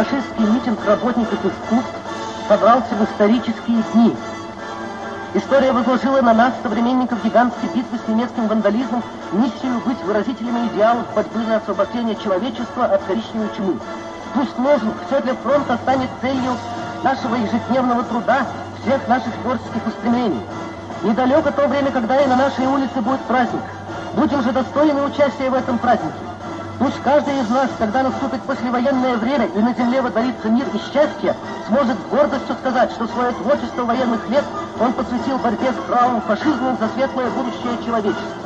Фашистский митинг работников искусств собрался в исторические дни. История возложила на нас, современников гигантской битвы с немецким вандализмом, миссию быть выразителями идеалов борьбы за освобождение человечества от коричневой чумы. Пусть лозунг «Все для фронта» станет целью нашего ежедневного труда, всех наших творческих устремлений. Недалеко то время, когда и на нашей улице будет праздник. Будем же достойны участия в этом празднике. Пусть каждый из нас, когда наступит послевоенное время и на земле водорится мир и счастье, сможет с гордостью сказать, что свое творчество военных лет он посвятил борьбе с правым фашизмом за светлое будущее человечества.